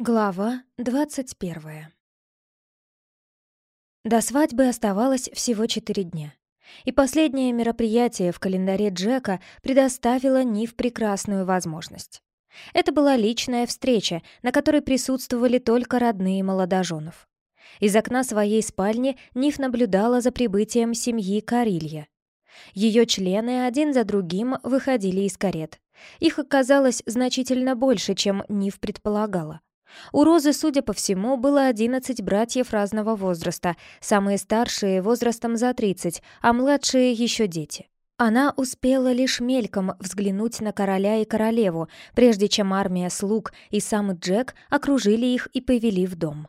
Глава двадцать первая До свадьбы оставалось всего четыре дня. И последнее мероприятие в календаре Джека предоставило Нив прекрасную возможность. Это была личная встреча, на которой присутствовали только родные молодоженов. Из окна своей спальни Нив наблюдала за прибытием семьи Карилья. Ее члены один за другим выходили из карет. Их оказалось значительно больше, чем Нив предполагала. У Розы, судя по всему, было 11 братьев разного возраста, самые старшие возрастом за 30, а младшие еще дети. Она успела лишь мельком взглянуть на короля и королеву, прежде чем армия слуг и сам Джек окружили их и повели в дом.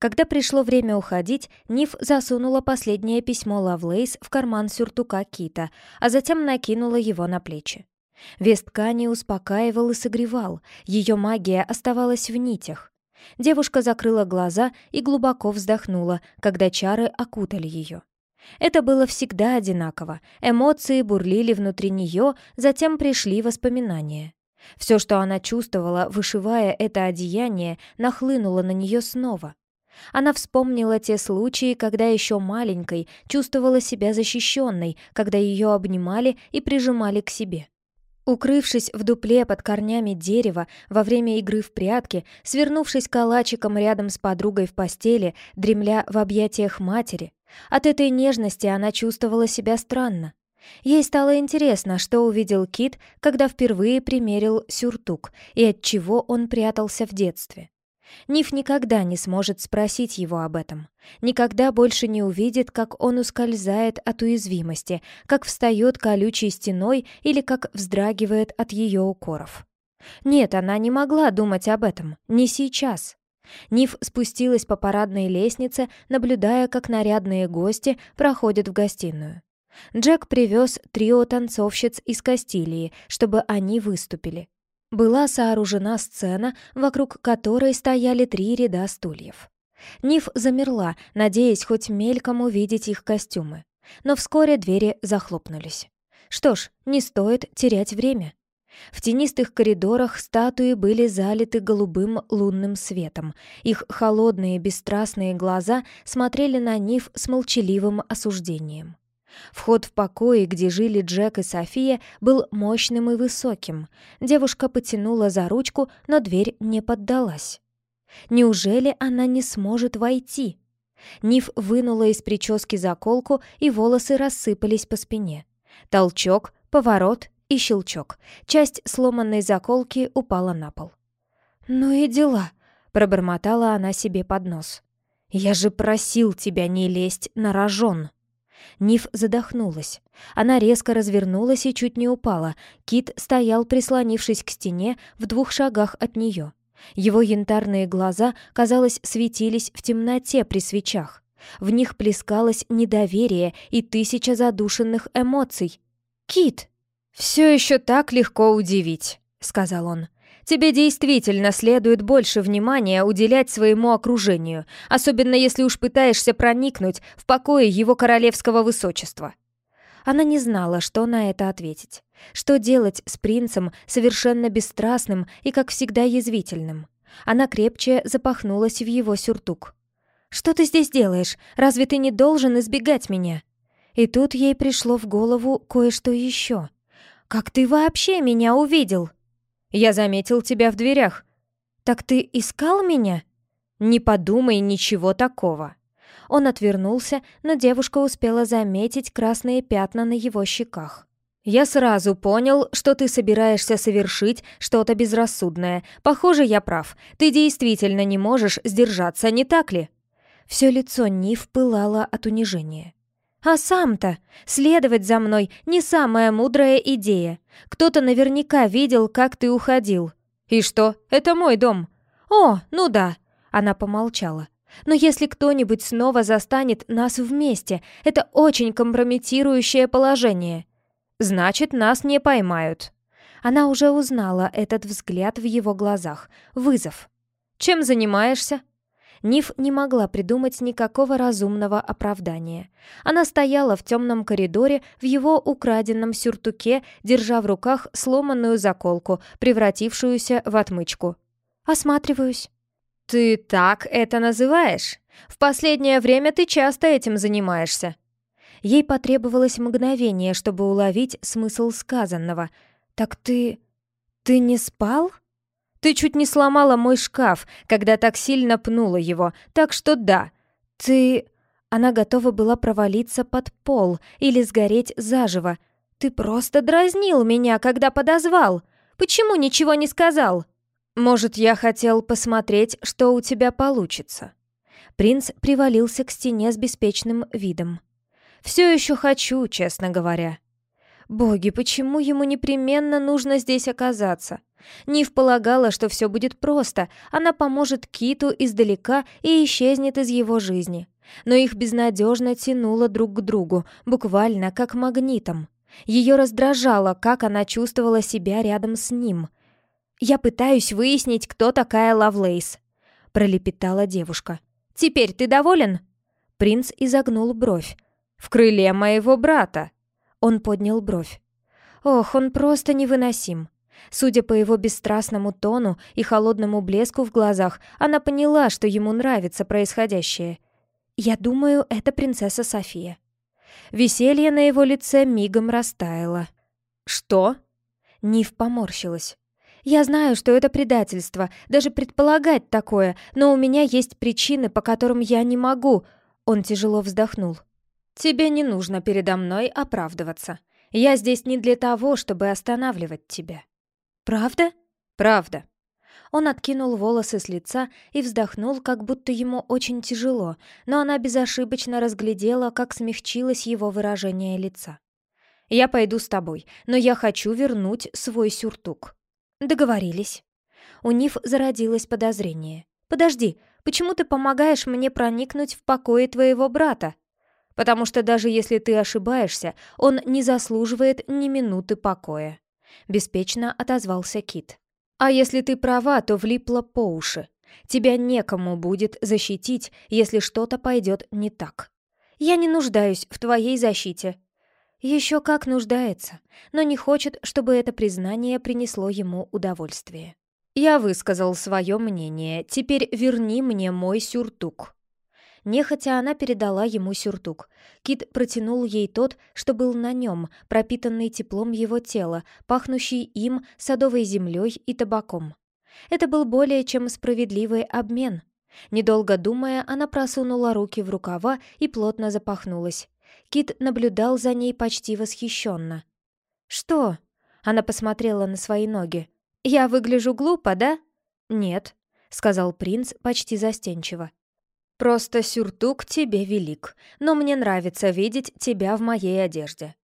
Когда пришло время уходить, Ниф засунула последнее письмо Лавлейс в карман сюртука Кита, а затем накинула его на плечи. Вес ткани успокаивал и согревал, ее магия оставалась в нитях. Девушка закрыла глаза и глубоко вздохнула, когда чары окутали ее. Это было всегда одинаково, эмоции бурлили внутри нее, затем пришли воспоминания. Все, что она чувствовала, вышивая это одеяние, нахлынуло на нее снова. Она вспомнила те случаи, когда еще маленькой чувствовала себя защищенной, когда ее обнимали и прижимали к себе. Укрывшись в дупле под корнями дерева во время игры в прятки, свернувшись калачиком рядом с подругой в постели, дремля в объятиях матери, от этой нежности она чувствовала себя странно. Ей стало интересно, что увидел Кит, когда впервые примерил сюртук, и от чего он прятался в детстве. Ниф никогда не сможет спросить его об этом. Никогда больше не увидит, как он ускользает от уязвимости, как встает колючей стеной или как вздрагивает от ее укоров. Нет, она не могла думать об этом, не сейчас. Ниф спустилась по парадной лестнице, наблюдая, как нарядные гости проходят в гостиную. Джек привез трио танцовщиц из Кастилии, чтобы они выступили была сооружена сцена, вокруг которой стояли три ряда стульев. Ниф замерла, надеясь хоть мельком увидеть их костюмы. Но вскоре двери захлопнулись. Что ж, не стоит терять время. В тенистых коридорах статуи были залиты голубым лунным светом. Их холодные бесстрастные глаза смотрели на Ниф с молчаливым осуждением. Вход в покои, где жили Джек и София, был мощным и высоким. Девушка потянула за ручку, но дверь не поддалась. Неужели она не сможет войти? Ниф вынула из прически заколку, и волосы рассыпались по спине. Толчок, поворот и щелчок. Часть сломанной заколки упала на пол. «Ну и дела», — пробормотала она себе под нос. «Я же просил тебя не лезть на рожон». Ниф задохнулась. Она резко развернулась и чуть не упала. Кит стоял, прислонившись к стене, в двух шагах от нее. Его янтарные глаза, казалось, светились в темноте при свечах. В них плескалось недоверие и тысяча задушенных эмоций. «Кит!» «Все еще так легко удивить», — сказал он. Тебе действительно следует больше внимания уделять своему окружению, особенно если уж пытаешься проникнуть в покои его королевского высочества». Она не знала, что на это ответить. Что делать с принцем, совершенно бесстрастным и, как всегда, язвительным? Она крепче запахнулась в его сюртук. «Что ты здесь делаешь? Разве ты не должен избегать меня?» И тут ей пришло в голову кое-что еще. «Как ты вообще меня увидел?» Я заметил тебя в дверях. Так ты искал меня? Не подумай ничего такого. Он отвернулся, но девушка успела заметить красные пятна на его щеках. «Я сразу понял, что ты собираешься совершить что-то безрассудное. Похоже, я прав. Ты действительно не можешь сдержаться, не так ли?» Все лицо Нив пылало от унижения. А сам-то следовать за мной не самая мудрая идея. Кто-то наверняка видел, как ты уходил. И что? Это мой дом. О, ну да. Она помолчала. Но если кто-нибудь снова застанет нас вместе, это очень компрометирующее положение. Значит, нас не поймают. Она уже узнала этот взгляд в его глазах. Вызов. Чем занимаешься? Ниф не могла придумать никакого разумного оправдания. Она стояла в темном коридоре в его украденном сюртуке, держа в руках сломанную заколку, превратившуюся в отмычку. «Осматриваюсь». «Ты так это называешь? В последнее время ты часто этим занимаешься». Ей потребовалось мгновение, чтобы уловить смысл сказанного. «Так ты... ты не спал?» «Ты чуть не сломала мой шкаф, когда так сильно пнула его, так что да. Ты...» Она готова была провалиться под пол или сгореть заживо. «Ты просто дразнил меня, когда подозвал. Почему ничего не сказал?» «Может, я хотел посмотреть, что у тебя получится?» Принц привалился к стене с беспечным видом. «Все еще хочу, честно говоря». «Боги, почему ему непременно нужно здесь оказаться?» Нив полагала, что все будет просто, она поможет Киту издалека и исчезнет из его жизни. Но их безнадежно тянуло друг к другу, буквально как магнитом. Ее раздражало, как она чувствовала себя рядом с ним. «Я пытаюсь выяснить, кто такая Лавлейс», — пролепетала девушка. «Теперь ты доволен?» Принц изогнул бровь. «В крыле моего брата». Он поднял бровь. «Ох, он просто невыносим. Судя по его бесстрастному тону и холодному блеску в глазах, она поняла, что ему нравится происходящее. «Я думаю, это принцесса София». Веселье на его лице мигом растаяло. «Что?» Нив поморщилась. «Я знаю, что это предательство, даже предполагать такое, но у меня есть причины, по которым я не могу...» Он тяжело вздохнул. «Тебе не нужно передо мной оправдываться. Я здесь не для того, чтобы останавливать тебя». «Правда?» «Правда». Он откинул волосы с лица и вздохнул, как будто ему очень тяжело, но она безошибочно разглядела, как смягчилось его выражение лица. «Я пойду с тобой, но я хочу вернуть свой сюртук». «Договорились». У Ниф зародилось подозрение. «Подожди, почему ты помогаешь мне проникнуть в покои твоего брата?» «Потому что даже если ты ошибаешься, он не заслуживает ни минуты покоя». — беспечно отозвался Кит. «А если ты права, то влипла по уши. Тебя некому будет защитить, если что-то пойдет не так. Я не нуждаюсь в твоей защите». Еще как нуждается, но не хочет, чтобы это признание принесло ему удовольствие. «Я высказал свое мнение, теперь верни мне мой сюртук». Нехотя она передала ему сюртук. Кит протянул ей тот, что был на нем, пропитанный теплом его тела, пахнущий им садовой землей и табаком. Это был более чем справедливый обмен. Недолго думая, она просунула руки в рукава и плотно запахнулась. Кит наблюдал за ней почти восхищенно. «Что?» — она посмотрела на свои ноги. «Я выгляжу глупо, да?» «Нет», — сказал принц почти застенчиво. Просто сюртук тебе велик, но мне нравится видеть тебя в моей одежде».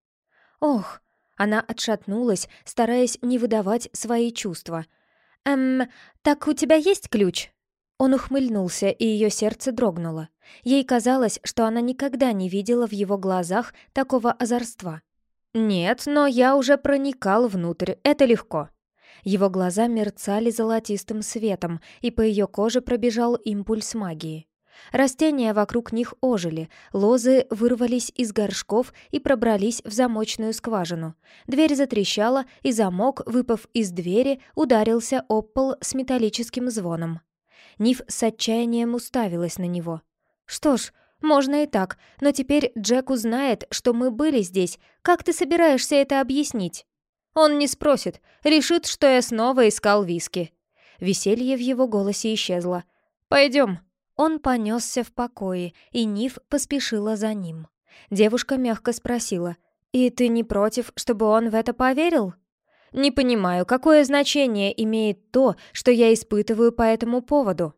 «Ох!» — она отшатнулась, стараясь не выдавать свои чувства. «Эм, так у тебя есть ключ?» Он ухмыльнулся, и ее сердце дрогнуло. Ей казалось, что она никогда не видела в его глазах такого озорства. «Нет, но я уже проникал внутрь, это легко». Его глаза мерцали золотистым светом, и по ее коже пробежал импульс магии. Растения вокруг них ожили, лозы вырвались из горшков и пробрались в замочную скважину. Дверь затрещала, и замок, выпав из двери, ударился об пол с металлическим звоном. Ниф с отчаянием уставилась на него. «Что ж, можно и так, но теперь Джек узнает, что мы были здесь. Как ты собираешься это объяснить?» «Он не спросит, решит, что я снова искал виски». Веселье в его голосе исчезло. «Пойдем». Он понесся в покое, и Ниф поспешила за ним. Девушка мягко спросила, «И ты не против, чтобы он в это поверил?» «Не понимаю, какое значение имеет то, что я испытываю по этому поводу?»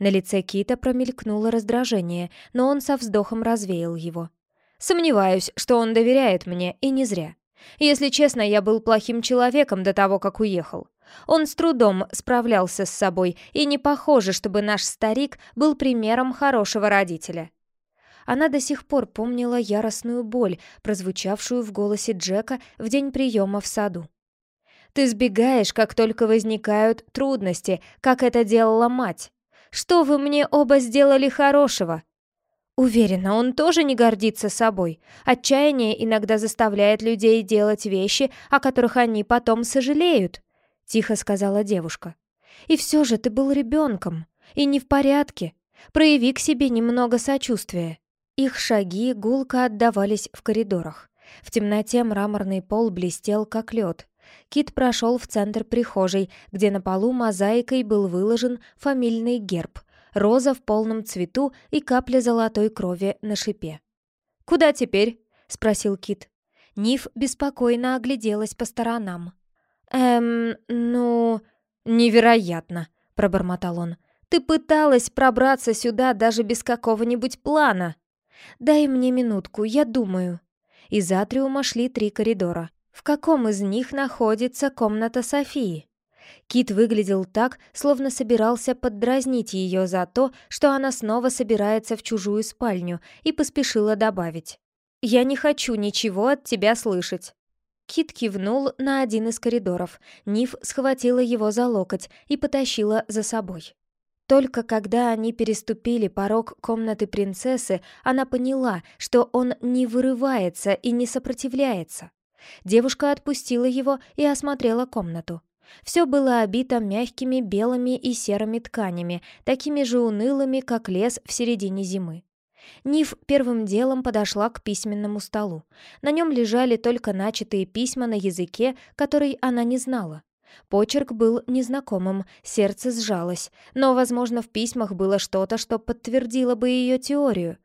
На лице Кита промелькнуло раздражение, но он со вздохом развеял его. «Сомневаюсь, что он доверяет мне, и не зря. Если честно, я был плохим человеком до того, как уехал. Он с трудом справлялся с собой, и не похоже, чтобы наш старик был примером хорошего родителя. Она до сих пор помнила яростную боль, прозвучавшую в голосе Джека в день приема в саду. «Ты сбегаешь, как только возникают трудности, как это делала мать. Что вы мне оба сделали хорошего?» Уверена, он тоже не гордится собой. Отчаяние иногда заставляет людей делать вещи, о которых они потом сожалеют. — тихо сказала девушка. «И все же ты был ребенком. И не в порядке. Прояви к себе немного сочувствия». Их шаги гулко отдавались в коридорах. В темноте мраморный пол блестел, как лед. Кит прошел в центр прихожей, где на полу мозаикой был выложен фамильный герб, роза в полном цвету и капля золотой крови на шипе. «Куда теперь?» — спросил Кит. Ниф беспокойно огляделась по сторонам. «Эм, ну...» «Невероятно!» — пробормотал он. «Ты пыталась пробраться сюда даже без какого-нибудь плана!» «Дай мне минутку, я думаю». Из атриума шли три коридора. В каком из них находится комната Софии? Кит выглядел так, словно собирался поддразнить ее за то, что она снова собирается в чужую спальню, и поспешила добавить. «Я не хочу ничего от тебя слышать». Кит кивнул на один из коридоров. Ниф схватила его за локоть и потащила за собой. Только когда они переступили порог комнаты принцессы, она поняла, что он не вырывается и не сопротивляется. Девушка отпустила его и осмотрела комнату. Все было обито мягкими белыми и серыми тканями, такими же унылыми, как лес в середине зимы. Ниф первым делом подошла к письменному столу. На нем лежали только начатые письма на языке, который она не знала. Почерк был незнакомым, сердце сжалось, но, возможно, в письмах было что-то, что подтвердило бы ее теорию.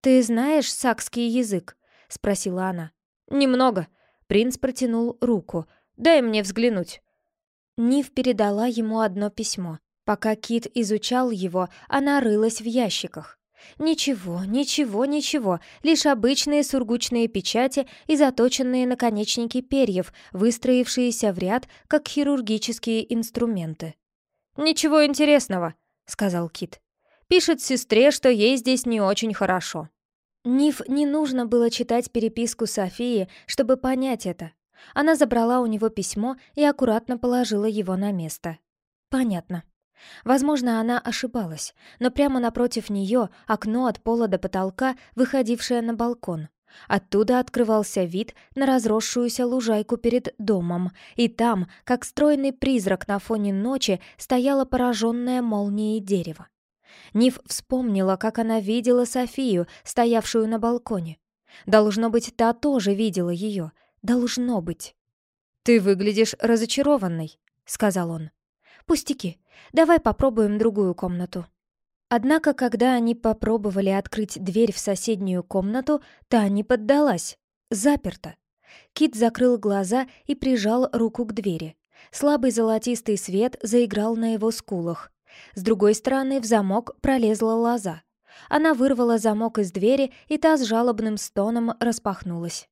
«Ты знаешь сакский язык?» — спросила она. «Немного». Принц протянул руку. «Дай мне взглянуть». Нив передала ему одно письмо. Пока Кит изучал его, она рылась в ящиках. Ничего, ничего, ничего, лишь обычные сургучные печати и заточенные наконечники перьев, выстроившиеся в ряд, как хирургические инструменты. «Ничего интересного», — сказал Кит. «Пишет сестре, что ей здесь не очень хорошо». Ниф не нужно было читать переписку Софии, чтобы понять это. Она забрала у него письмо и аккуратно положила его на место. «Понятно. Возможно, она ошибалась, но прямо напротив нее окно от пола до потолка, выходившее на балкон. Оттуда открывался вид на разросшуюся лужайку перед домом, и там, как стройный призрак на фоне ночи, стояло пораженное молнией дерево. Ниф вспомнила, как она видела Софию, стоявшую на балконе. Должно быть, та тоже видела ее. Должно быть. «Ты выглядишь разочарованной», — сказал он. «Пустяки. Давай попробуем другую комнату». Однако, когда они попробовали открыть дверь в соседнюю комнату, та не поддалась. Заперта. Кит закрыл глаза и прижал руку к двери. Слабый золотистый свет заиграл на его скулах. С другой стороны в замок пролезла лоза. Она вырвала замок из двери, и та с жалобным стоном распахнулась.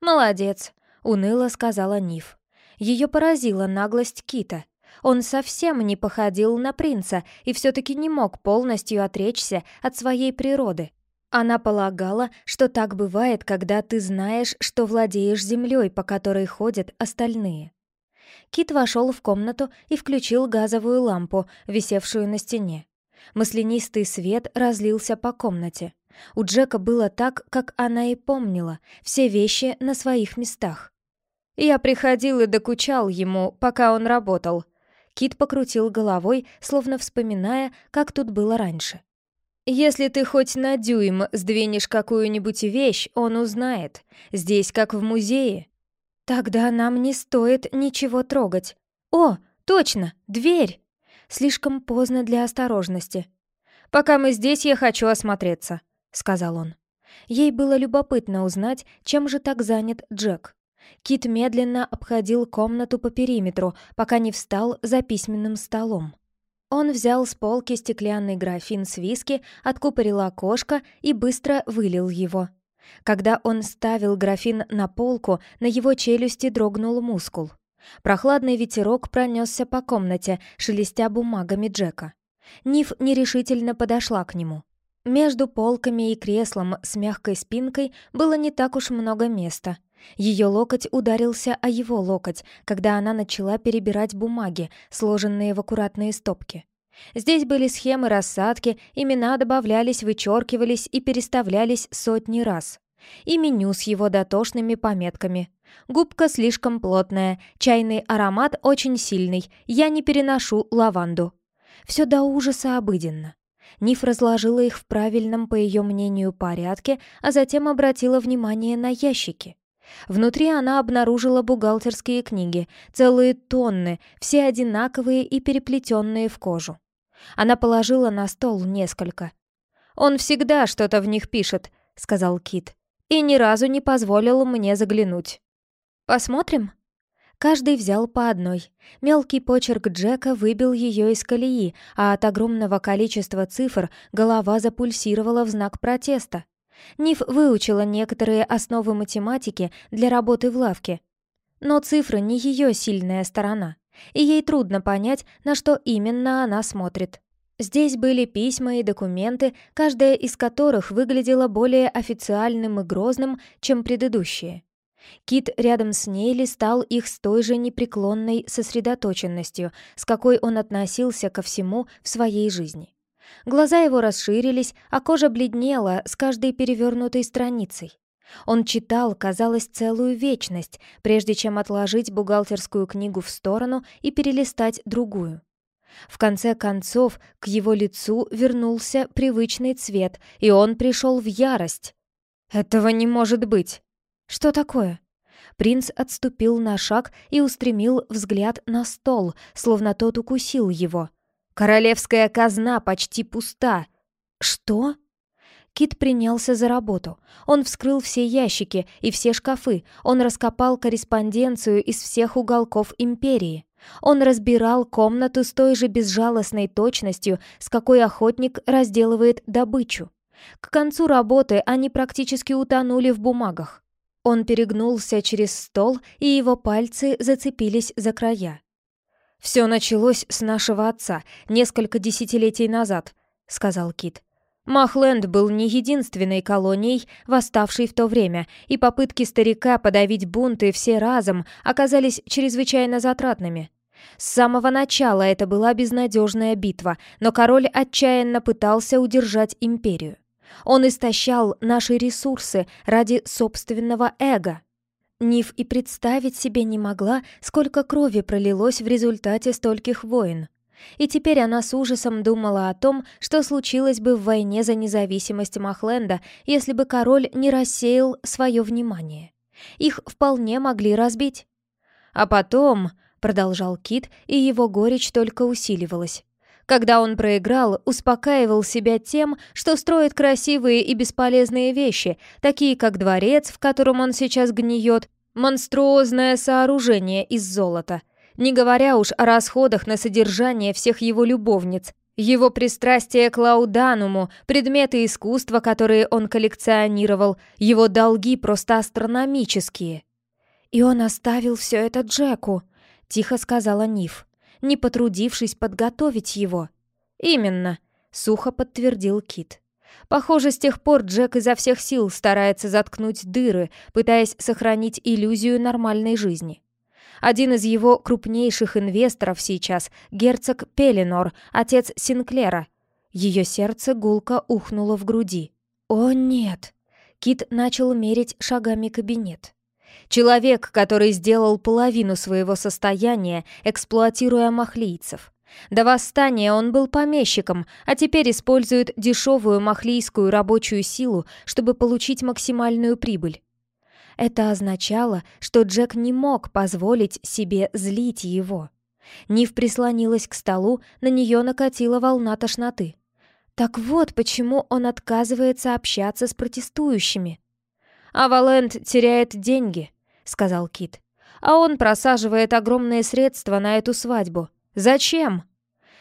«Молодец», — уныло сказала Ниф. Ее поразила наглость Кита. Он совсем не походил на принца и все-таки не мог полностью отречься от своей природы. Она полагала, что так бывает, когда ты знаешь, что владеешь землей, по которой ходят остальные. Кит вошел в комнату и включил газовую лампу, висевшую на стене. Маслянистый свет разлился по комнате. У Джека было так, как она и помнила, все вещи на своих местах. Я приходил и докучал ему, пока он работал, Кит покрутил головой, словно вспоминая, как тут было раньше. «Если ты хоть на дюйм сдвинешь какую-нибудь вещь, он узнает. Здесь как в музее». «Тогда нам не стоит ничего трогать. О, точно, дверь!» Слишком поздно для осторожности. «Пока мы здесь, я хочу осмотреться», — сказал он. Ей было любопытно узнать, чем же так занят Джек. Кит медленно обходил комнату по периметру, пока не встал за письменным столом. Он взял с полки стеклянный графин с виски, откупорил окошко и быстро вылил его. Когда он ставил графин на полку, на его челюсти дрогнул мускул. Прохладный ветерок пронесся по комнате, шелестя бумагами Джека. Ниф нерешительно подошла к нему. Между полками и креслом с мягкой спинкой было не так уж много места — ее локоть ударился о его локоть, когда она начала перебирать бумаги, сложенные в аккуратные стопки. Здесь были схемы рассадки, имена добавлялись, вычеркивались и переставлялись сотни раз. И меню с его дотошными пометками. Губка слишком плотная, чайный аромат очень сильный, я не переношу лаванду. Все до ужаса обыденно. Ниф разложила их в правильном, по ее мнению, порядке, а затем обратила внимание на ящики. Внутри она обнаружила бухгалтерские книги, целые тонны, все одинаковые и переплетенные в кожу. Она положила на стол несколько. «Он всегда что-то в них пишет», — сказал Кит, «и ни разу не позволил мне заглянуть». «Посмотрим?» Каждый взял по одной. Мелкий почерк Джека выбил ее из колеи, а от огромного количества цифр голова запульсировала в знак протеста. Ниф выучила некоторые основы математики для работы в лавке. Но цифры не ее сильная сторона, и ей трудно понять, на что именно она смотрит. Здесь были письма и документы, каждая из которых выглядела более официальным и грозным, чем предыдущие. Кит рядом с ней листал их с той же непреклонной сосредоточенностью, с какой он относился ко всему в своей жизни. Глаза его расширились, а кожа бледнела с каждой перевернутой страницей. Он читал, казалось, целую вечность, прежде чем отложить бухгалтерскую книгу в сторону и перелистать другую. В конце концов, к его лицу вернулся привычный цвет, и он пришел в ярость. «Этого не может быть!» «Что такое?» Принц отступил на шаг и устремил взгляд на стол, словно тот укусил его. Королевская казна почти пуста. Что? Кит принялся за работу. Он вскрыл все ящики и все шкафы. Он раскопал корреспонденцию из всех уголков империи. Он разбирал комнату с той же безжалостной точностью, с какой охотник разделывает добычу. К концу работы они практически утонули в бумагах. Он перегнулся через стол, и его пальцы зацепились за края. «Все началось с нашего отца несколько десятилетий назад», — сказал Кит. Махленд был не единственной колонией, восставшей в то время, и попытки старика подавить бунты все разом оказались чрезвычайно затратными. С самого начала это была безнадежная битва, но король отчаянно пытался удержать империю. Он истощал наши ресурсы ради собственного эго. Ниф и представить себе не могла, сколько крови пролилось в результате стольких войн. И теперь она с ужасом думала о том, что случилось бы в войне за независимость Махленда, если бы король не рассеял свое внимание. Их вполне могли разбить. А потом, продолжал Кит, и его горечь только усиливалась. Когда он проиграл, успокаивал себя тем, что строит красивые и бесполезные вещи, такие как дворец, в котором он сейчас гниет, монструозное сооружение из золота, не говоря уж о расходах на содержание всех его любовниц, его пристрастие к лаудануму, предметы искусства, которые он коллекционировал, его долги просто астрономические. «И он оставил все это Джеку», — тихо сказала Ниф не потрудившись подготовить его. «Именно», — сухо подтвердил Кит. Похоже, с тех пор Джек изо всех сил старается заткнуть дыры, пытаясь сохранить иллюзию нормальной жизни. Один из его крупнейших инвесторов сейчас — герцог Пеленор, отец Синклера. Ее сердце гулко ухнуло в груди. «О, нет!» Кит начал мерить шагами кабинет. Человек, который сделал половину своего состояния, эксплуатируя махлийцев. До восстания он был помещиком, а теперь использует дешевую махлийскую рабочую силу, чтобы получить максимальную прибыль. Это означало, что Джек не мог позволить себе злить его. Нив прислонилась к столу, на нее накатила волна тошноты. Так вот почему он отказывается общаться с протестующими. А Валент теряет деньги, сказал Кит. «А он просаживает огромные средства на эту свадьбу. Зачем?»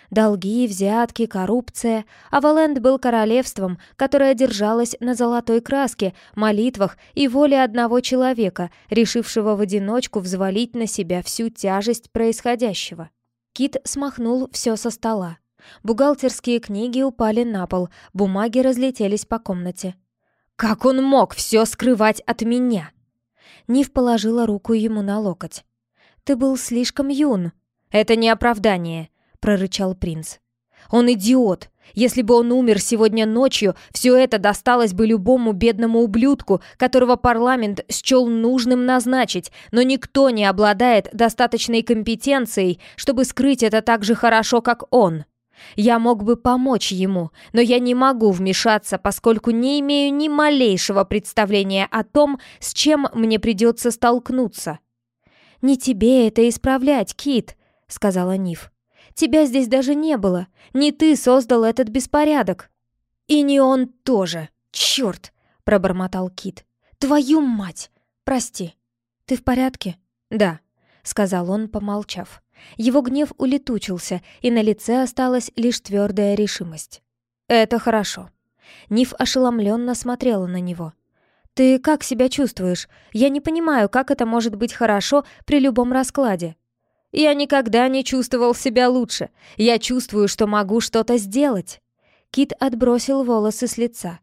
Долги, взятки, коррупция. Аваленд был королевством, которое держалось на золотой краске, молитвах и воле одного человека, решившего в одиночку взвалить на себя всю тяжесть происходящего. Кит смахнул все со стола. Бухгалтерские книги упали на пол, бумаги разлетелись по комнате. «Как он мог все скрывать от меня?» Нив положила руку ему на локоть. «Ты был слишком юн». «Это не оправдание», — прорычал принц. «Он идиот. Если бы он умер сегодня ночью, все это досталось бы любому бедному ублюдку, которого парламент счел нужным назначить, но никто не обладает достаточной компетенцией, чтобы скрыть это так же хорошо, как он. Я мог бы помочь ему, но я не могу вмешаться, поскольку не имею ни малейшего представления о том, с чем мне придется столкнуться». «Не тебе это исправлять, Кит», — сказала Ниф. «Тебя здесь даже не было. Не ты создал этот беспорядок». «И не он тоже. Черт!» — пробормотал Кит. «Твою мать! Прости. Ты в порядке?» «Да», — сказал он, помолчав. Его гнев улетучился, и на лице осталась лишь твердая решимость. «Это хорошо». Ниф ошеломленно смотрела на него. «Ты как себя чувствуешь? Я не понимаю, как это может быть хорошо при любом раскладе». «Я никогда не чувствовал себя лучше. Я чувствую, что могу что-то сделать». Кит отбросил волосы с лица.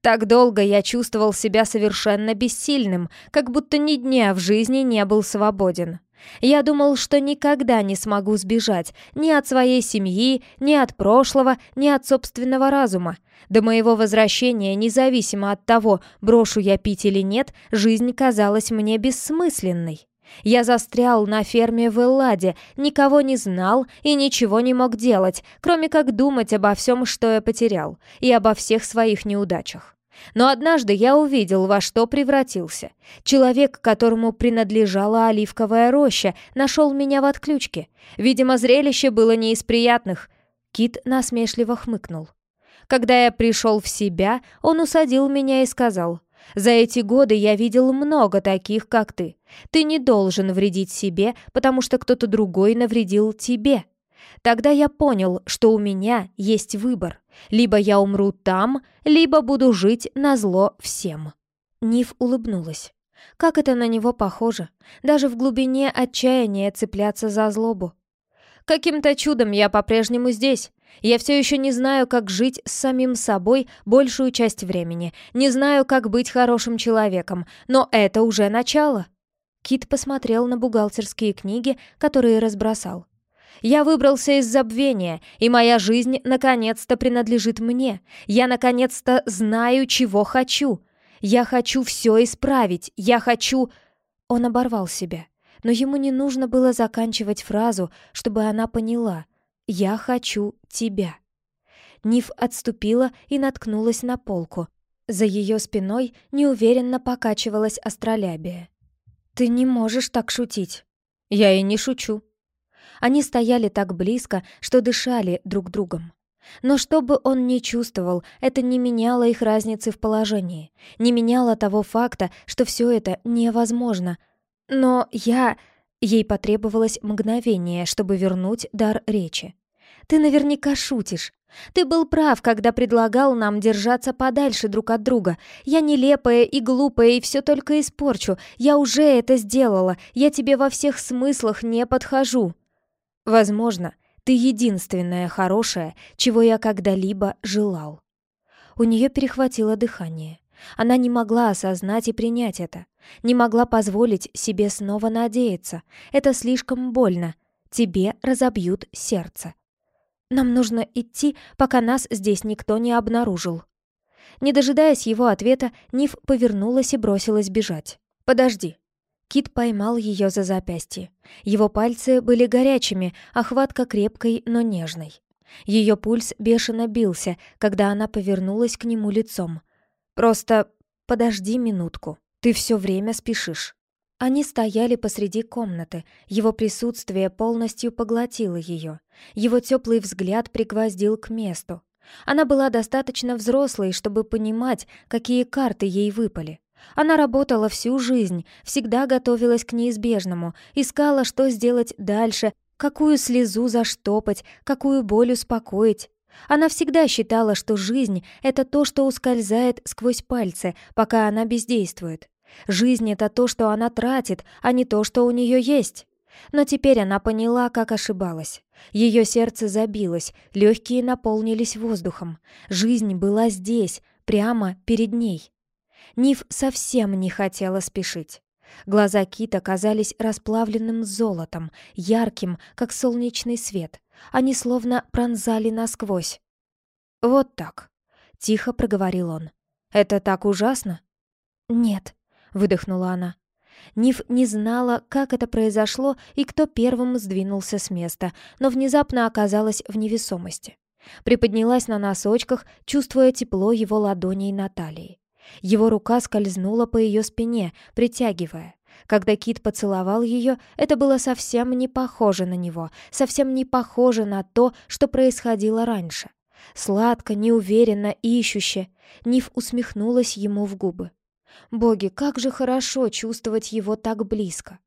Так долго я чувствовал себя совершенно бессильным, как будто ни дня в жизни не был свободен. Я думал, что никогда не смогу сбежать ни от своей семьи, ни от прошлого, ни от собственного разума. До моего возвращения, независимо от того, брошу я пить или нет, жизнь казалась мне бессмысленной. Я застрял на ферме в Элладе, никого не знал и ничего не мог делать, кроме как думать обо всем, что я потерял, и обо всех своих неудачах. Но однажды я увидел, во что превратился. Человек, которому принадлежала оливковая роща, нашел меня в отключке. Видимо, зрелище было не из приятных. Кит насмешливо хмыкнул. Когда я пришел в себя, он усадил меня и сказал, «За эти годы я видел много таких, как ты. Ты не должен вредить себе, потому что кто-то другой навредил тебе». Тогда я понял, что у меня есть выбор. Либо я умру там, либо буду жить на зло всем. Ниф улыбнулась. Как это на него похоже. Даже в глубине отчаяния цепляться за злобу. Каким-то чудом я по-прежнему здесь. Я все еще не знаю, как жить с самим собой большую часть времени. Не знаю, как быть хорошим человеком. Но это уже начало. Кит посмотрел на бухгалтерские книги, которые разбросал. Я выбрался из забвения, и моя жизнь наконец-то принадлежит мне. Я наконец-то знаю, чего хочу. Я хочу все исправить. Я хочу...» Он оборвал себя. Но ему не нужно было заканчивать фразу, чтобы она поняла. «Я хочу тебя». Ниф отступила и наткнулась на полку. За ее спиной неуверенно покачивалась астролябия. «Ты не можешь так шутить». «Я и не шучу», они стояли так близко, что дышали друг другом. Но что бы он ни чувствовал, это не меняло их разницы в положении, не меняло того факта, что все это невозможно. Но я... Ей потребовалось мгновение, чтобы вернуть дар речи. «Ты наверняка шутишь. Ты был прав, когда предлагал нам держаться подальше друг от друга. Я нелепая и глупая и все только испорчу. Я уже это сделала. Я тебе во всех смыслах не подхожу». Возможно, ты единственное хорошее, чего я когда-либо желал. У нее перехватило дыхание. Она не могла осознать и принять это. Не могла позволить себе снова надеяться. Это слишком больно. Тебе разобьют сердце. Нам нужно идти, пока нас здесь никто не обнаружил. Не дожидаясь его ответа, Ниф повернулась и бросилась бежать. «Подожди», Кит поймал ее за запястье. Его пальцы были горячими, а хватка крепкой, но нежной. Ее пульс бешено бился, когда она повернулась к нему лицом. «Просто подожди минутку, ты все время спешишь». Они стояли посреди комнаты, его присутствие полностью поглотило ее. Его теплый взгляд пригвоздил к месту. Она была достаточно взрослой, чтобы понимать, какие карты ей выпали. Она работала всю жизнь, всегда готовилась к неизбежному, искала, что сделать дальше, какую слезу заштопать, какую боль успокоить. Она всегда считала, что жизнь — это то, что ускользает сквозь пальцы, пока она бездействует. Жизнь — это то, что она тратит, а не то, что у нее есть. Но теперь она поняла, как ошибалась. Ее сердце забилось, легкие наполнились воздухом. Жизнь была здесь, прямо перед ней. Ниф совсем не хотела спешить. Глаза Кита казались расплавленным золотом, ярким, как солнечный свет. Они словно пронзали насквозь. «Вот так», — тихо проговорил он. «Это так ужасно?» «Нет», — выдохнула она. Ниф не знала, как это произошло и кто первым сдвинулся с места, но внезапно оказалась в невесомости. Приподнялась на носочках, чувствуя тепло его ладоней на талии. Его рука скользнула по ее спине, притягивая. Когда Кит поцеловал ее, это было совсем не похоже на него, совсем не похоже на то, что происходило раньше. Сладко, неуверенно, ищуще. Ниф усмехнулась ему в губы. Боги, как же хорошо чувствовать его так близко.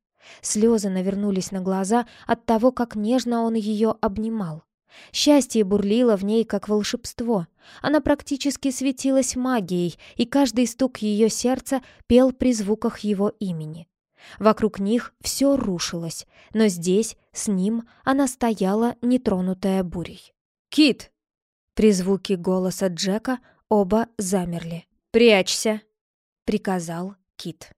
Слезы навернулись на глаза от того, как нежно он ее обнимал. Счастье бурлило в ней, как волшебство. Она практически светилась магией, и каждый стук ее сердца пел при звуках его имени. Вокруг них все рушилось, но здесь, с ним, она стояла, нетронутая бурей. «Кит!» При звуке голоса Джека оба замерли. «Прячься!» — приказал Кит.